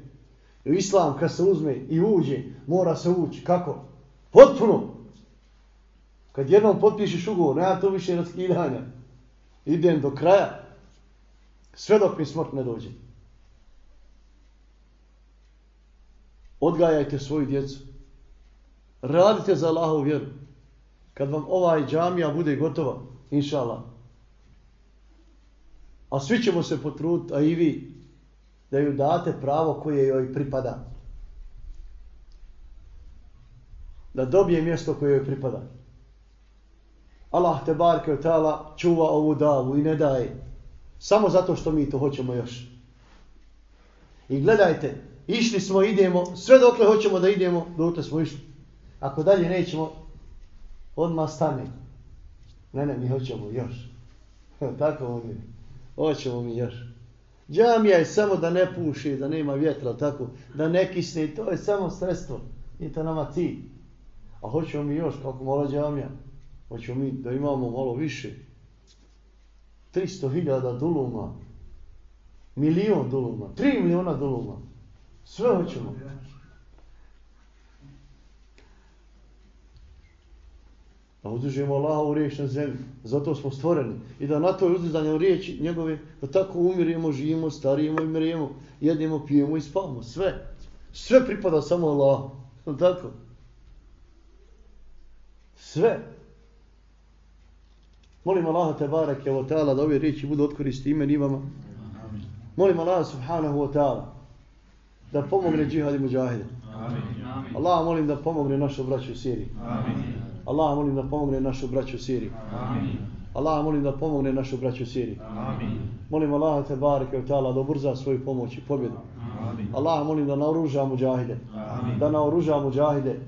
Islam kad se uzme i uđe, mora se ući. Kako? Potpuno. Kad jednom potpišeš ugovor, nema to više raskidanja. Idem do kraja. Sve dok mi smrt ne dođe. Odgajajte svoju djecu. Radite za Allahovu vjeru. Kad vam ovaj džamija bude gotova, inša Allah. A svi ćemo se potruditi, a i vi, da ju date pravo koje joj pripada. Da dobije mjesto koje joj pripada. Allah te barke od tala čuva ovu davu i ne daje. Samo zato što mi to hoćemo još. I gledajte, išli smo, idemo, sve dokle hoćemo da idemo, dokle smo išli. Ako dalje nećemo, odmah stane. Ne, ne, mi hoćemo još. [laughs] Tako mi. Hoćemo mi još. Džamija je samo da ne puši, da nema vjetra, tako, da ne kisne, to je samo sredstvo. I to nama cilj. A hoćemo mi još, kako mala džamija, hoćemo mi da imamo malo više. 300.000 duluma, milion duluma, 3 miliona duluma. Sve hoćemo. Da uzdižemo Allahovu riječ na zemlji. Zato smo stvoreni. I da na toj uzdizanju riječi njegove, da tako umirimo, živimo, starijemo i mirimo, jedemo, pijemo i spavamo. Sve. Sve pripada samo Allahu. Tako. Sve. Molim Allah te barake wa ta'ala da ove riječi budu otkoristi ime nivama. Molim Allah subhanahu wa ta'ala da pomogne džihad i muđahide. Allah molim da pomogne našu braću u Siriji. Amin. Allah molim da pomogne našu braću u Siriji. Amin. Allah molim da pomogne našu braću u Siriji. Amin. Molim Allah te bareke ta'ala da ubrza svoju pomoć i pobjedu. Amin. Allah molim da naoruža muđahide. Amin. Da naoruža muđahide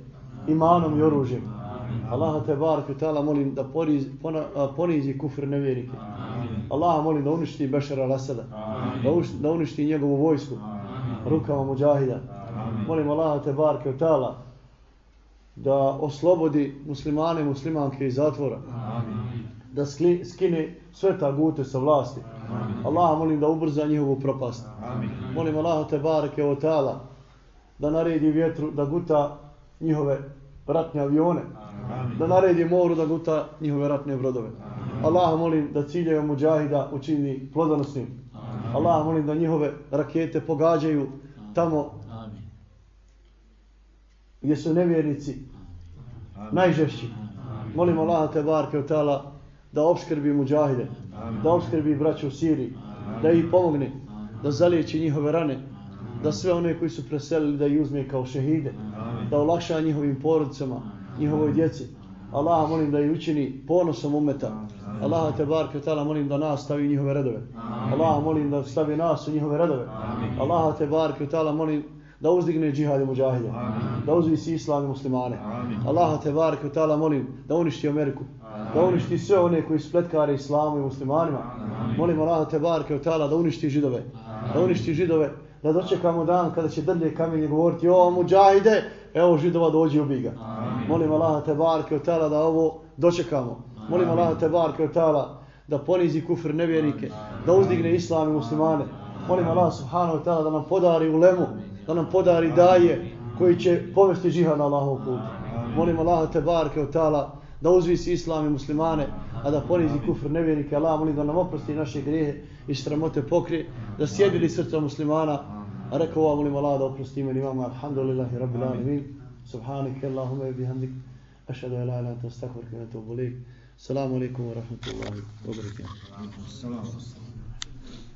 imanom i oružjem. Amin. Allah te bareke ta'ala molim da ponizi, pona, ponizi kufr nevjernike. Amin. Allah molim da uništi Bešara Rasada. Amin. Da, uništi, da uništi njegovu vojsku. Amin. Rukama muđahida. Amin. Molim Allah te bareke ta'ala da oslobodi muslimane i muslimanke iz zatvora. Amin. Da skli, skine sve ta gute sa vlasti. Amin. Allah molim da ubrza njihovu propast. Amin. Molim Allah te bareke o tala da naredi vjetru da guta njihove ratne avione. Amin. Da naredi moru da guta njihove ratne brodove. Amin. Allah molim da ciljeve muđahida učini plodonosnim. Allah molim da njihove rakete pogađaju tamo gdje su nevjernici najžešći. Molim Allah te barke od tala da obskrbi muđahide, da obskrbi braće u Siriji, da ih pomogne, da zaliječi njihove rane, da sve one koji su preselili da ih uzme kao šehide, da olakša njihovim porodicama, njihovoj djeci. Allah molim da ih učini ponosom umeta. Allah te barke tala molim da nas stavi njihove redove. Allah molim da stavi nas u njihove redove. Allah te barke tala molim da uzdigne džihad i muđahide. Da uzvisi islam i muslimane. Allah te barke tala molim da uništi Ameriku. Da uništi sve one koji spletkare islamu i muslimanima. Molim Allah te barke tala da uništi židove. Da uništi židove da dočekamo dan kada će drlje kamenje govoriti o muđahide, evo židova dođi ubi ga. Molim Allah te od tala da ovo dočekamo. Molim Allah te od tala da ponizi kufr nevjernike, da uzdigne islam i muslimane. Molim Allah subhanahu wa ta'ala da nam podari ulemu, da nam podari daje koji će povesti džihad na Allahov put. Molim Allah te barke od tala da uzvisi islam i muslimane, a da ponizi kufr nevjerike. Allah molim da nam oprosti naše grijehe i sramote pokrije, da sjedili srca muslimana, a rekao vam molim Allah da oprosti imen imama, alhamdulillahi rabbil alamin, Subhanak Allahume bihamdik, ašadu ila ila anta stakvarka na to bolik. Salamu alaikum wa rahmatullahi wa barakatuh.